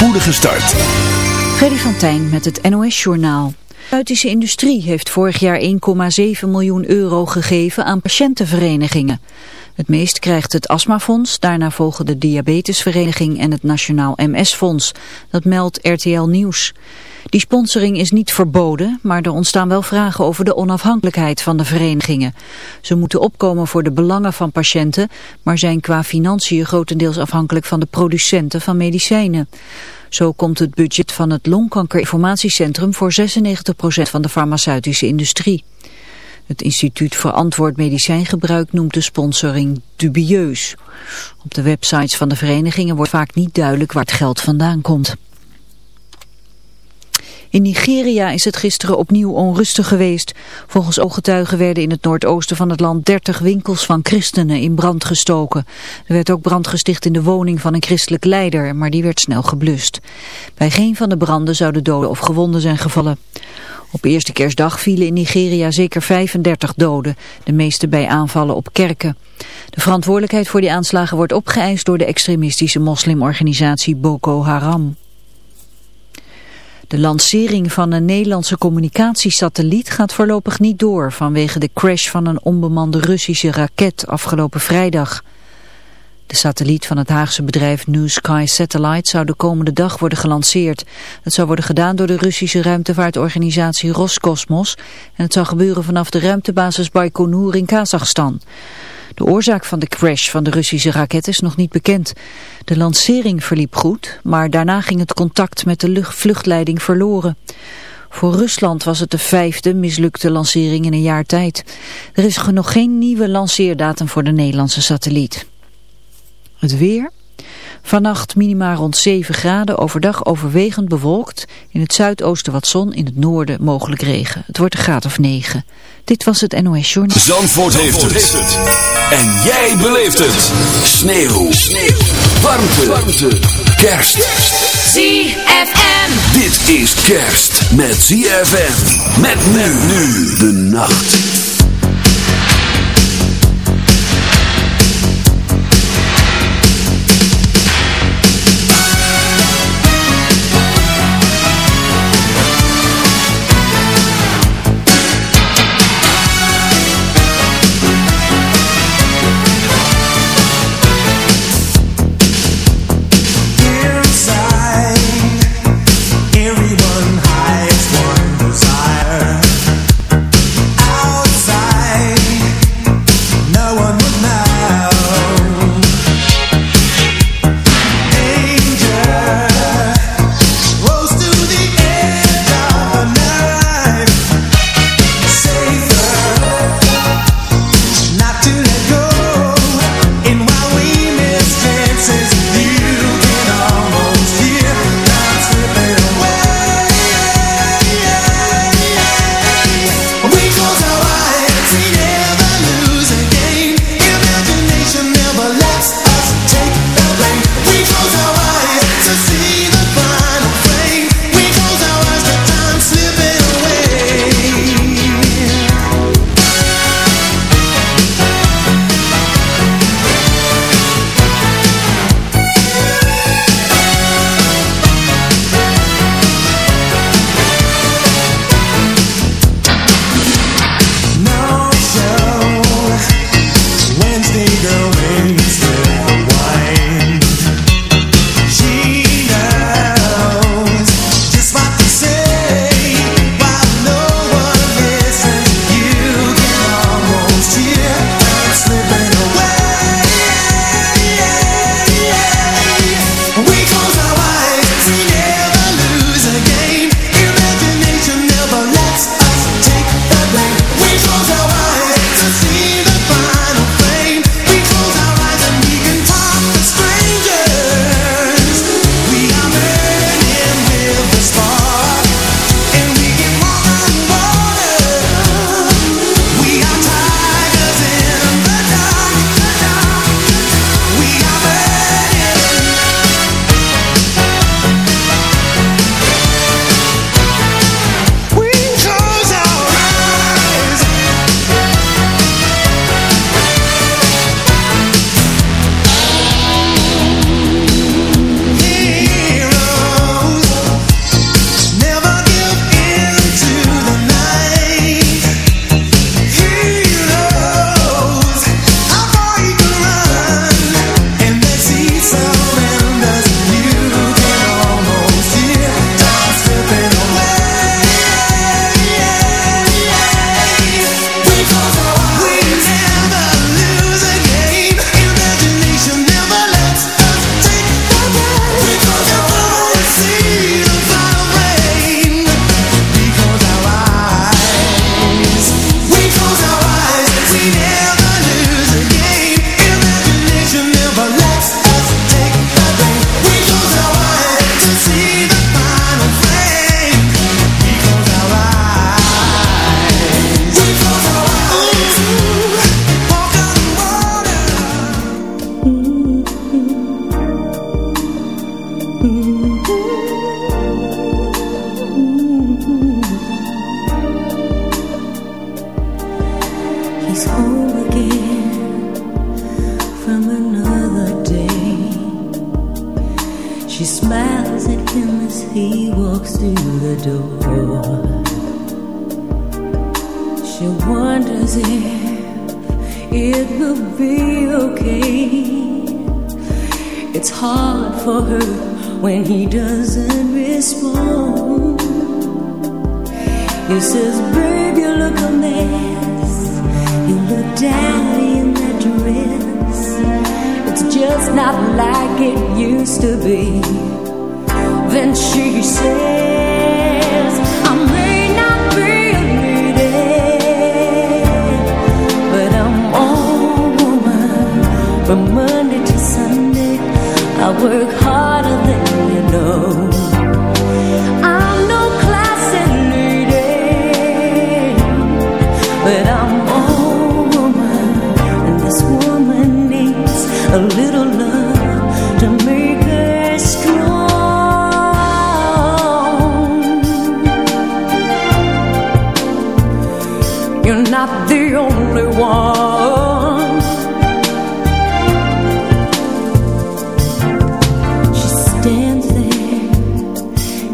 spoedige start. Freddy van Tijn met het NOS-journaal. De farmaceutische industrie heeft vorig jaar 1,7 miljoen euro gegeven aan patiëntenverenigingen. Het meest krijgt het astmafonds, daarna volgen de diabetesvereniging en het Nationaal MS-fonds. Dat meldt RTL Nieuws. Die sponsoring is niet verboden, maar er ontstaan wel vragen over de onafhankelijkheid van de verenigingen. Ze moeten opkomen voor de belangen van patiënten, maar zijn qua financiën grotendeels afhankelijk van de producenten van medicijnen. Zo komt het budget van het Longkankerinformatiecentrum voor 96% van de farmaceutische industrie. Het Instituut Verantwoord Medicijngebruik noemt de sponsoring dubieus. Op de websites van de verenigingen wordt vaak niet duidelijk waar het geld vandaan komt. In Nigeria is het gisteren opnieuw onrustig geweest. Volgens ooggetuigen werden in het noordoosten van het land 30 winkels van christenen in brand gestoken. Er werd ook brand gesticht in de woning van een christelijk leider, maar die werd snel geblust. Bij geen van de branden zouden doden of gewonden zijn gevallen. Op eerste kerstdag vielen in Nigeria zeker 35 doden, de meeste bij aanvallen op kerken. De verantwoordelijkheid voor die aanslagen wordt opgeëist door de extremistische moslimorganisatie Boko Haram. De lancering van een Nederlandse communicatiesatelliet gaat voorlopig niet door vanwege de crash van een onbemande Russische raket afgelopen vrijdag. De satelliet van het Haagse bedrijf New Sky Satellite zou de komende dag worden gelanceerd. Het zou worden gedaan door de Russische ruimtevaartorganisatie Roscosmos en het zou gebeuren vanaf de ruimtebasis Baikonur in Kazachstan. De oorzaak van de crash van de Russische raket is nog niet bekend. De lancering verliep goed, maar daarna ging het contact met de luchtvluchtleiding verloren. Voor Rusland was het de vijfde mislukte lancering in een jaar tijd. Er is nog geen nieuwe lanceerdatum voor de Nederlandse satelliet. Het weer... Vannacht minima rond 7 graden, overdag overwegend bewolkt. In het zuidoosten wat zon, in het noorden mogelijk regen. Het wordt een graad of 9. Dit was het NOS Journal. Zandvoort, heeft, het. En jij beleeft het. Sneeuw. Sneeuw. Warmte. Warmte. Kerst. ZFM. Dit is kerst met ZFM. Met nu nu de nacht.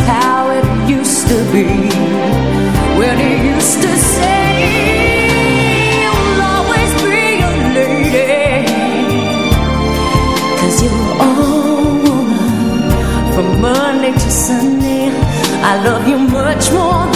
how it used to be when he used to say, You'll always be a lady. Cause you're all woman from Monday to Sunday. I love you much more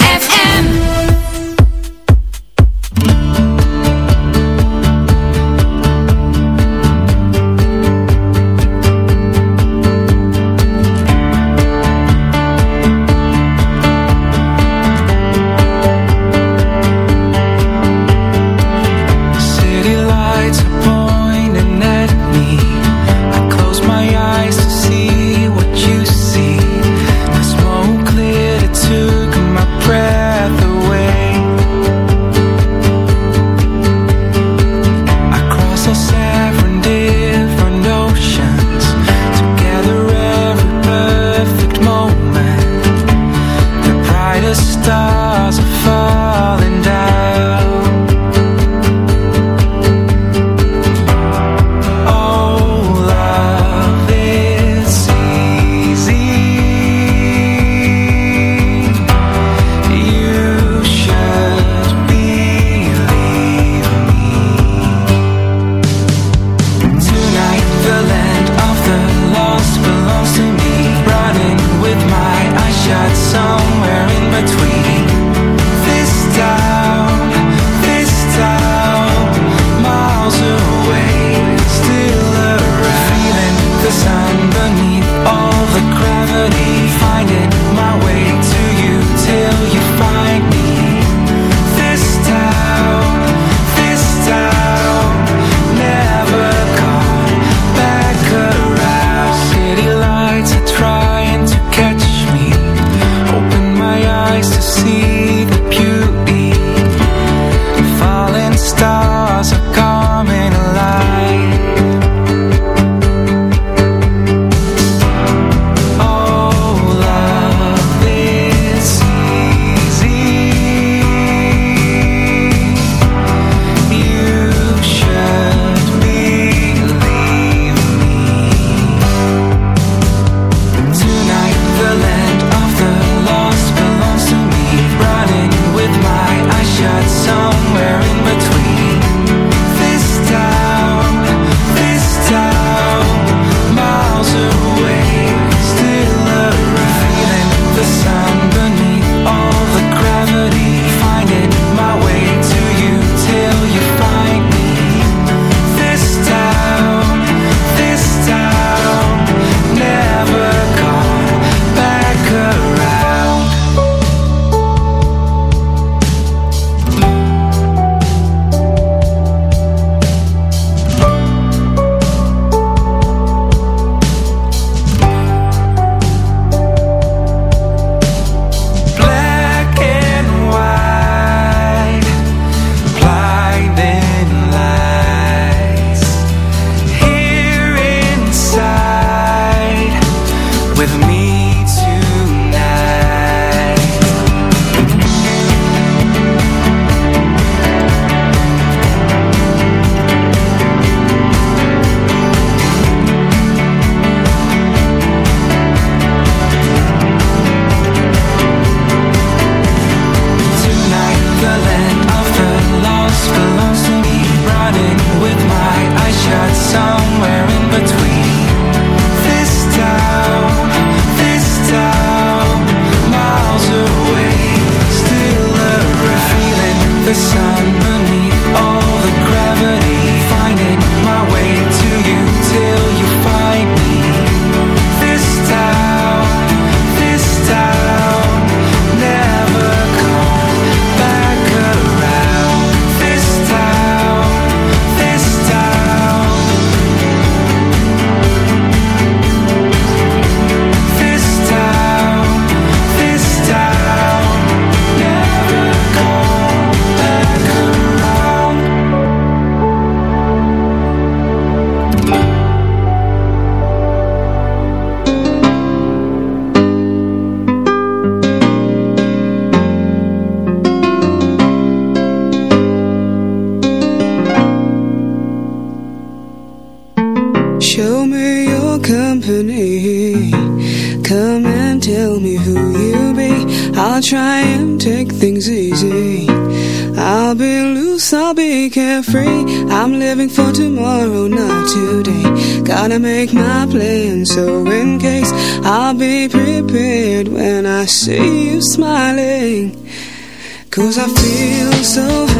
Cause I feel so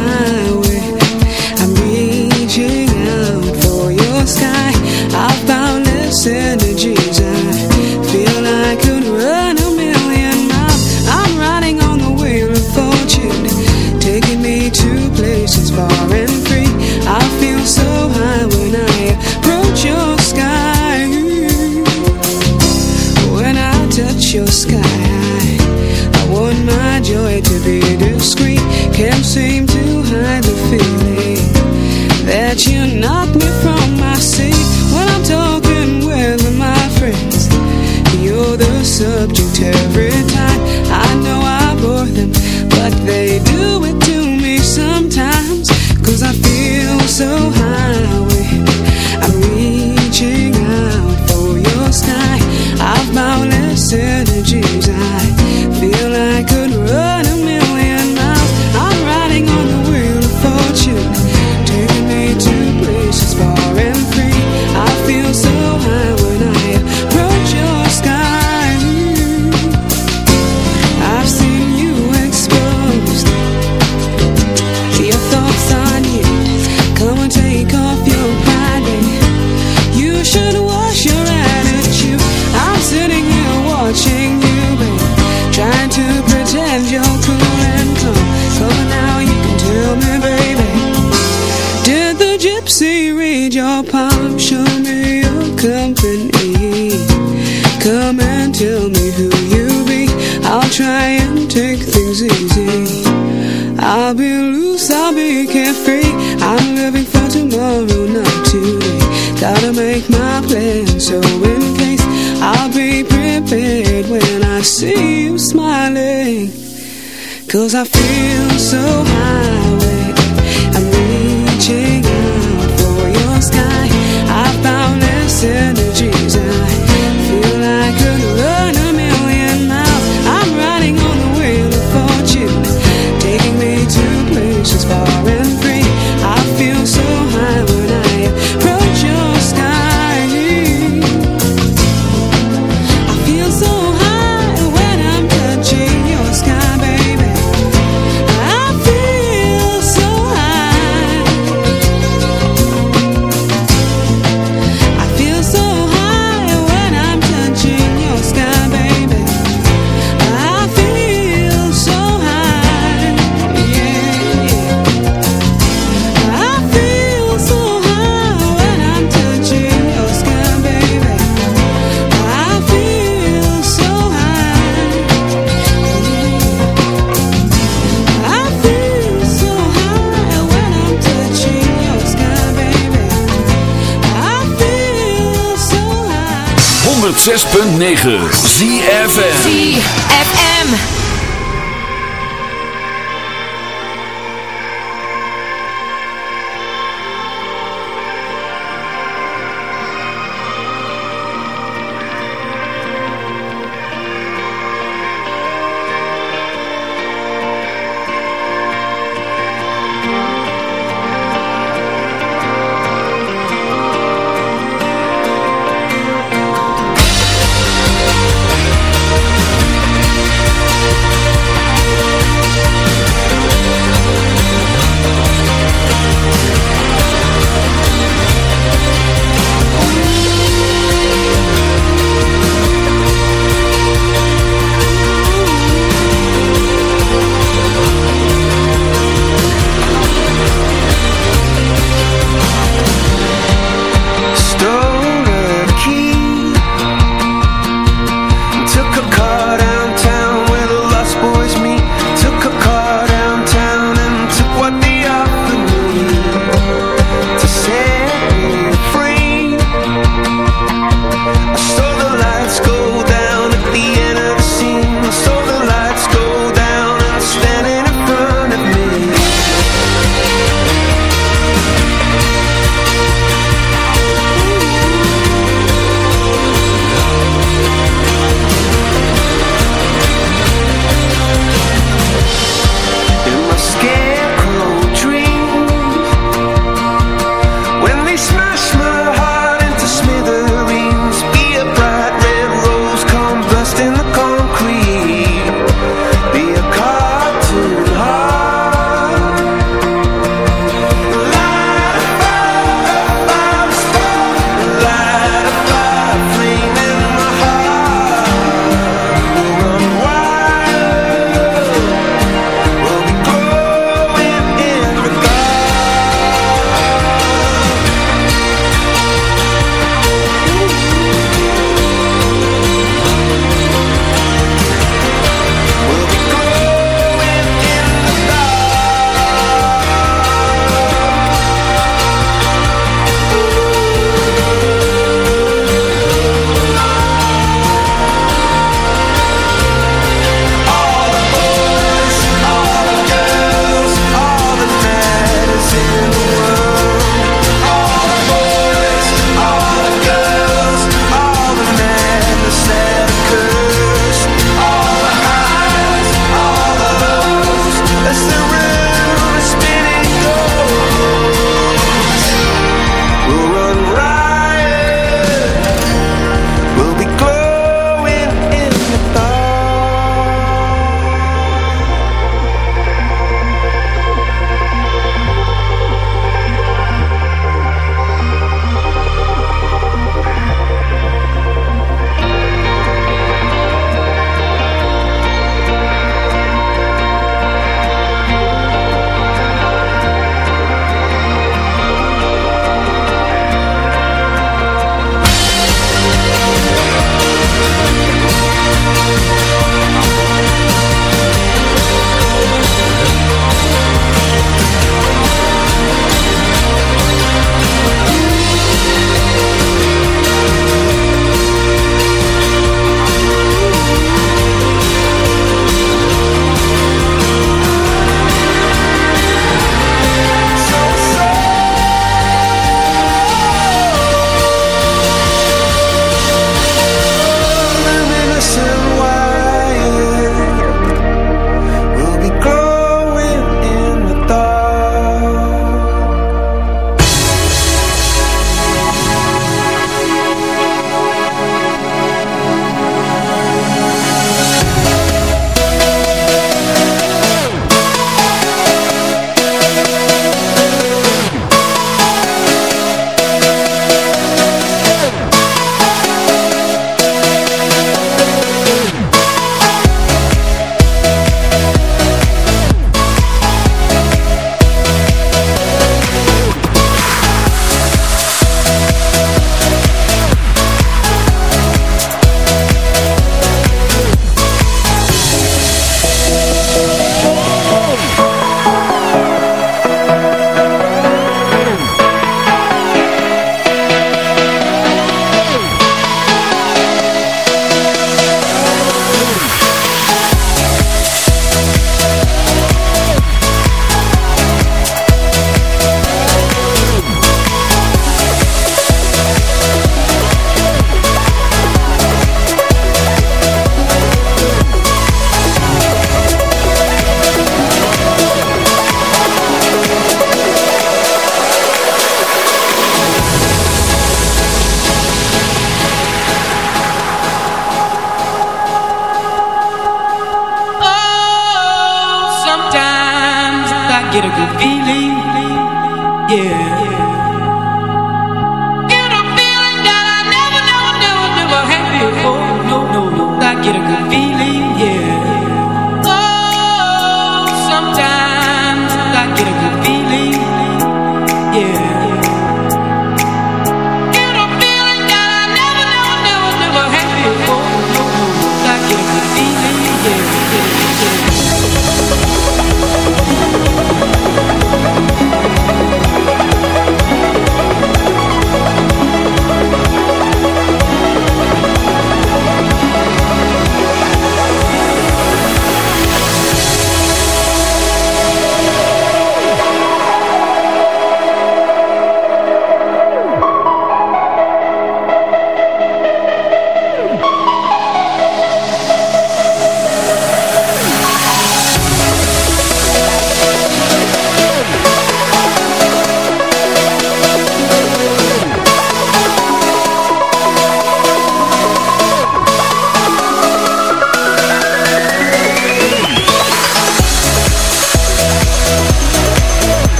see you smiling. Cause I feel so high I'm reaching out for your sky. I found this energy. 106.9 ZFN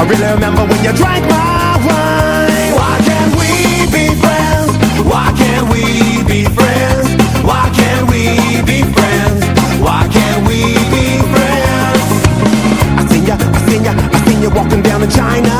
I really remember when you drank my wine Why can't we be friends? Why can't we be friends? Why can't we be friends? Why can't we be friends? I seen ya, I seen ya, I seen ya walking down in China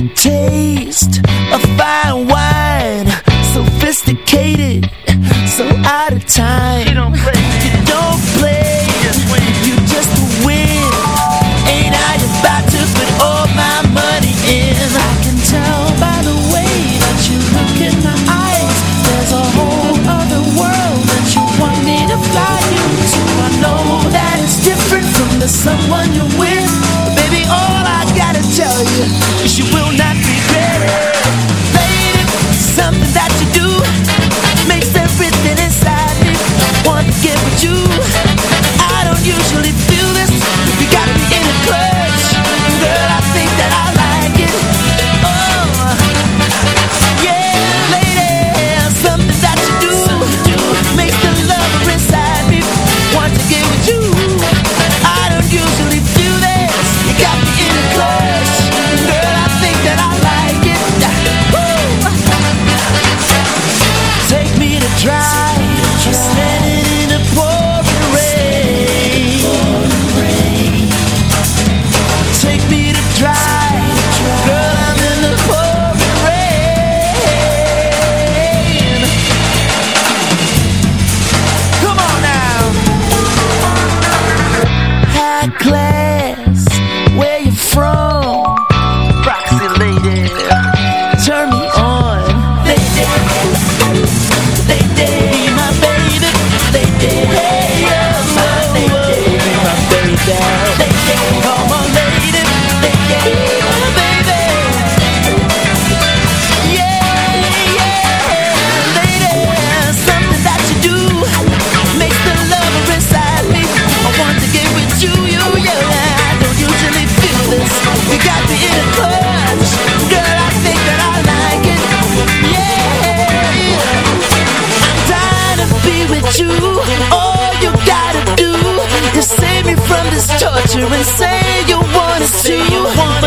a taste of fine wine. Sophisticated, so out of time. You don't play, you, don't play. just you just win. Ain't I about to put all my money in? I can tell by the way that you look in my eyes. There's a whole other world that you want me to fly you to. I know that it's different from the someone you're with.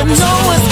But no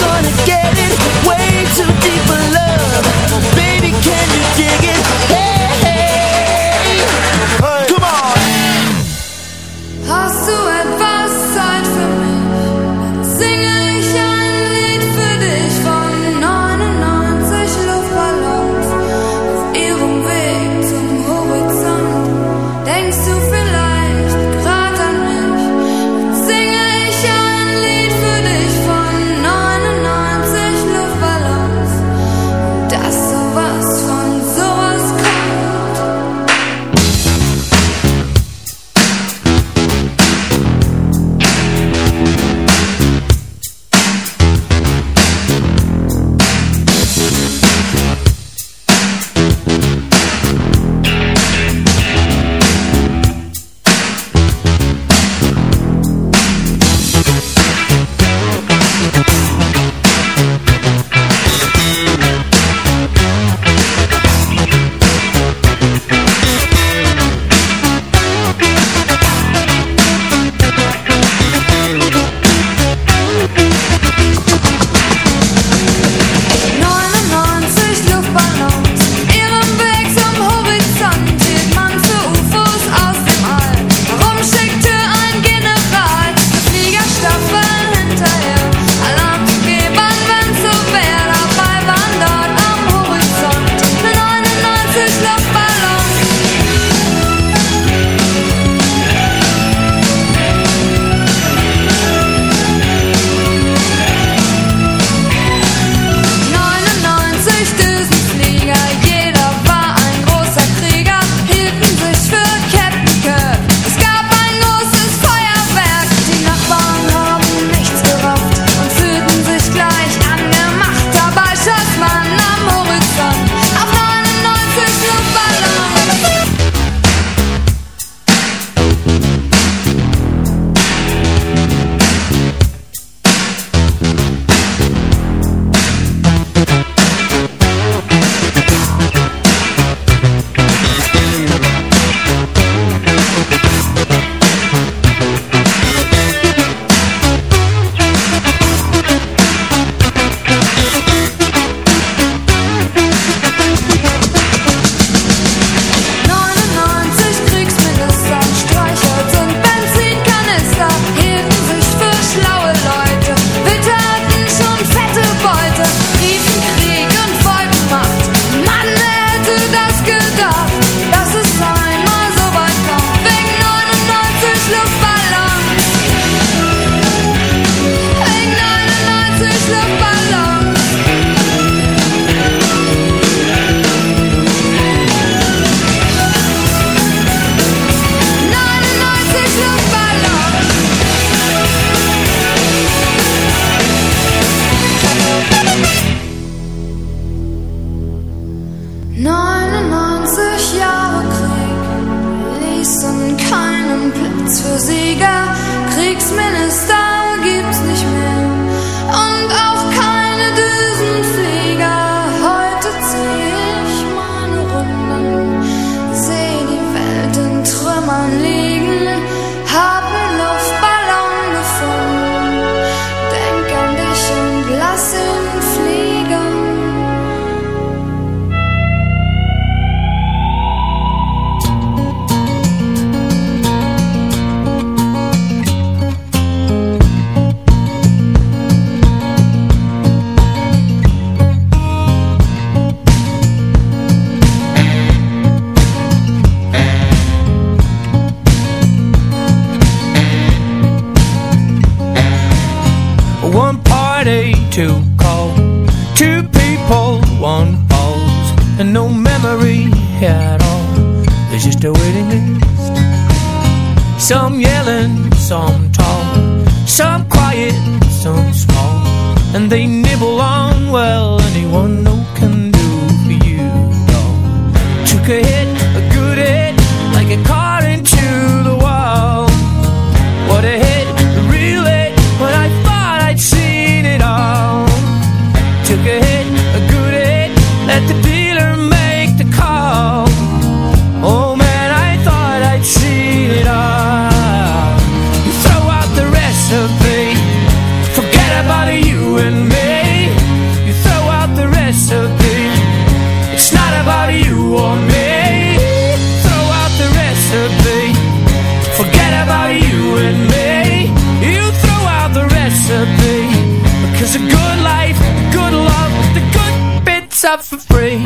good life, good love, the good bits up for free.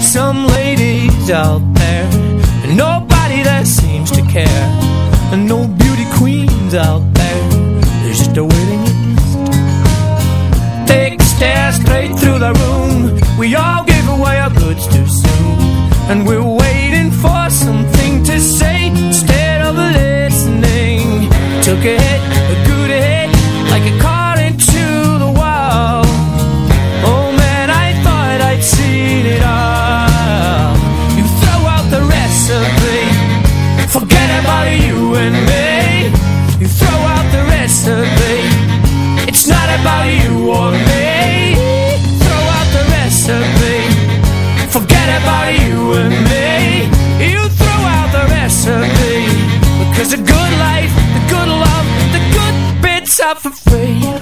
Some ladies out there, and nobody that seems to care, and no beauty queens out there. There's just a waiting list. Take a stare straight through the room. We all give away our goods too soon, and we're for free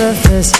surface